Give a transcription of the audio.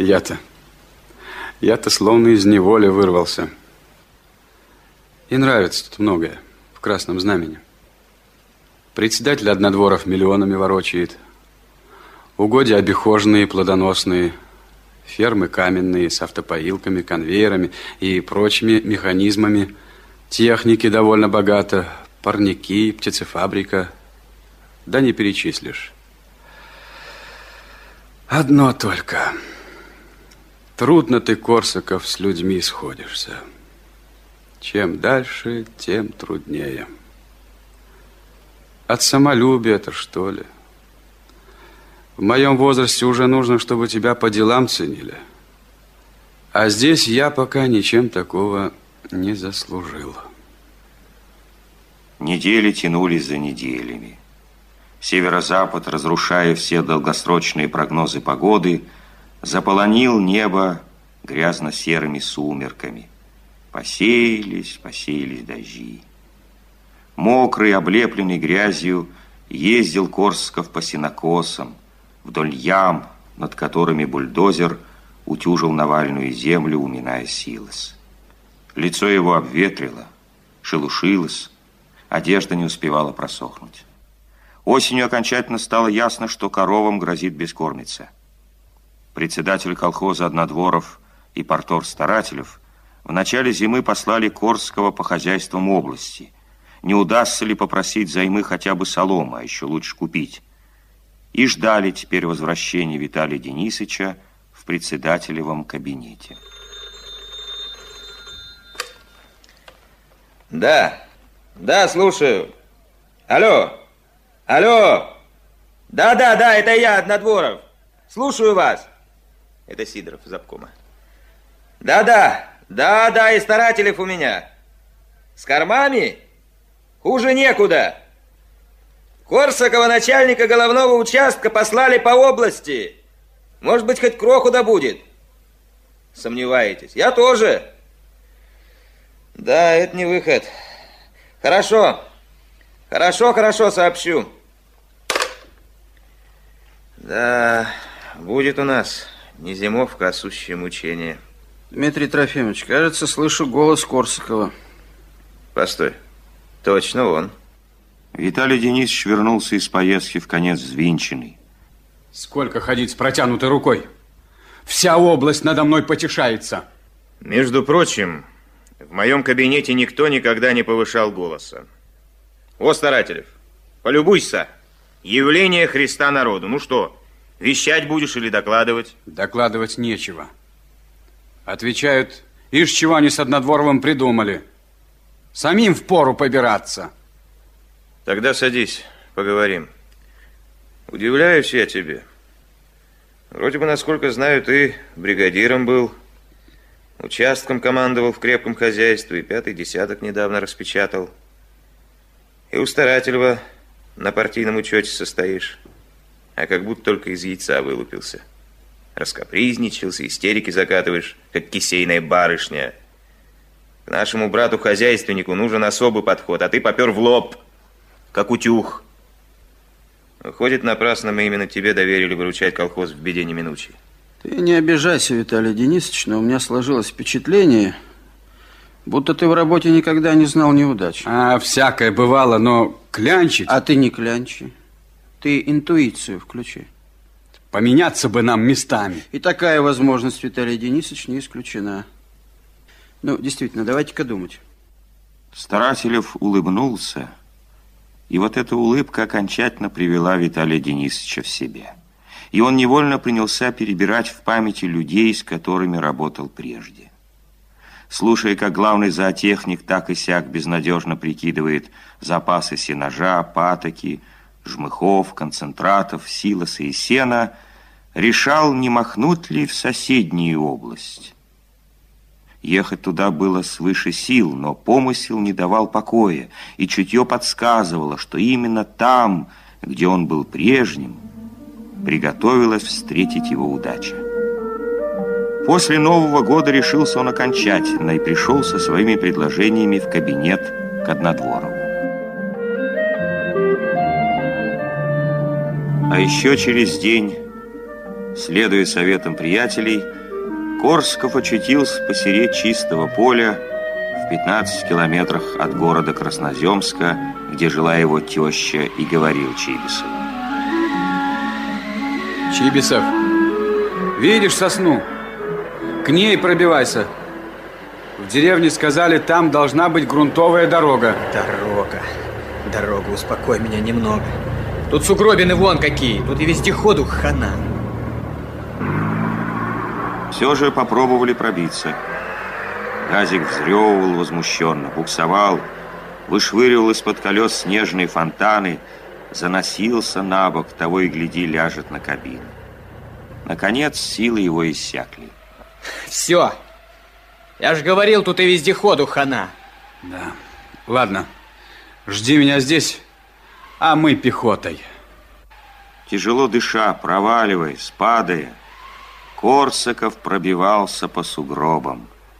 Я-то... Я-то словно из неволи вырвался. И нравится тут многое в красном знамени. Председатель однодворов миллионами ворочает. Угодья обихоженные, плодоносные. Фермы каменные, с автопоилками, конвейерами и прочими механизмами. Техники довольно богато. Парники, птицефабрика. Да не перечислишь. Одно только. Трудно ты, Корсаков, с людьми сходишься. Чем дальше, тем труднее. От самолюбия-то, что ли? В моем возрасте уже нужно, чтобы тебя по делам ценили. А здесь я пока ничем такого не заслужил. Недели тянулись за неделями. Северо-запад, разрушая все долгосрочные прогнозы погоды, заполонил небо грязно-серыми сумерками. Посеялись, посеялись дожди. Мокрый, облепленный грязью, ездил Корсков по сенокосам, вдоль ям, над которыми бульдозер утюжил навальную землю, уминая силос. Лицо его обветрило, шелушилось, одежда не успевала просохнуть. Осенью окончательно стало ясно, что коровам грозит бескормица. Председатель колхоза Однодворов и портор Старателев в начале зимы послали Корского по хозяйствам области. Не удастся ли попросить займы хотя бы солома, а еще лучше купить. И ждали теперь возвращения Виталия Денисовича в председателевом кабинете. Да, да, слушаю. Алло. Алло! Да-да-да, это я, Однодворов. Слушаю вас. Это Сидоров из обкома. Да-да, да-да, и старателев у меня. С кормами? Хуже некуда. Корсакова, начальника головного участка, послали по области. Может быть, хоть кроху да будет. Сомневаетесь? Я тоже. Да, это не выход. Хорошо. Хорошо, хорошо, сообщу. Да, будет у нас не зимовка, а сущее мучение. Дмитрий Трофимович, кажется, слышу голос Корсакова. Постой, точно он. Виталий Денисович вернулся из поездки в конец взвинченный. Сколько ходить с протянутой рукой? Вся область надо мной потешается. Между прочим, в моем кабинете никто никогда не повышал голоса. О, Старателев, полюбуйся. Явление Христа народу. Ну что, вещать будешь или докладывать? Докладывать нечего. Отвечают, ишь чего они с Однодворовым придумали. Самим в пору побираться. Тогда садись, поговорим. Удивляюсь я тебе. Вроде бы, насколько знаю, ты бригадиром был, участком командовал в крепком хозяйстве, и пятый десяток недавно распечатал. И у Старателева на партийном учете состоишь, а как будто только из яйца вылупился. Раскопризничался, истерики закатываешь, как кисейная барышня. К нашему брату-хозяйственнику нужен особый подход, а ты попер в лоб, как утюг. Выходит, напрасно мы именно тебе доверили выручать колхоз в беде неминучей. Ты не обижайся, Виталий Денисович, но у меня сложилось впечатление, будто ты в работе никогда не знал неудач. А, всякое бывало, но клянчить... А ты не клянчи. Ты интуицию включи. Поменяться бы нам местами. И такая возможность, Виталий Денисович, не исключена. Ну, действительно, давайте-ка думать. Старателев улыбнулся, и вот эта улыбка окончательно привела Виталия Денисовича в себя. И он невольно принялся перебирать в памяти людей, с которыми работал прежде. Слушая, как главный зоотехник так и сяк безнадежно прикидывает запасы сенажа, патоки, жмыхов, концентратов, силоса и сена, решал, не махнуть ли в соседнюю область. Ехать туда было свыше сил, но помысел не давал покоя, и чутье подсказывало, что именно там, где он был прежним, приготовилась встретить его удача. После Нового года решился он окончательно и пришел со своими предложениями в кабинет к Однодворову. А еще через день Следуя советам приятелей, Корсков очутился посередине чистого поля в 15 километрах от города Красноземска, где жила его теща, и говорил Чибисов. Чибисов, видишь сосну? К ней пробивайся. В деревне сказали, там должна быть грунтовая дорога. Дорога. Дорога, успокой меня немного. Тут сугробины вон какие, тут и вездеходу хана. Все же попробовали пробиться. Газик взрёвывал возмущенно, буксовал, вышвыривал из-под колес снежные фонтаны, заносился на бок, того и гляди, ляжет на кабину. Наконец, силы его иссякли. Все. Я же говорил, тут и вездеходу хана. Да. Ладно. Жди меня здесь, а мы пехотой. Тяжело дыша, проваливаясь, падая, Корсаков пробивался по сугробам.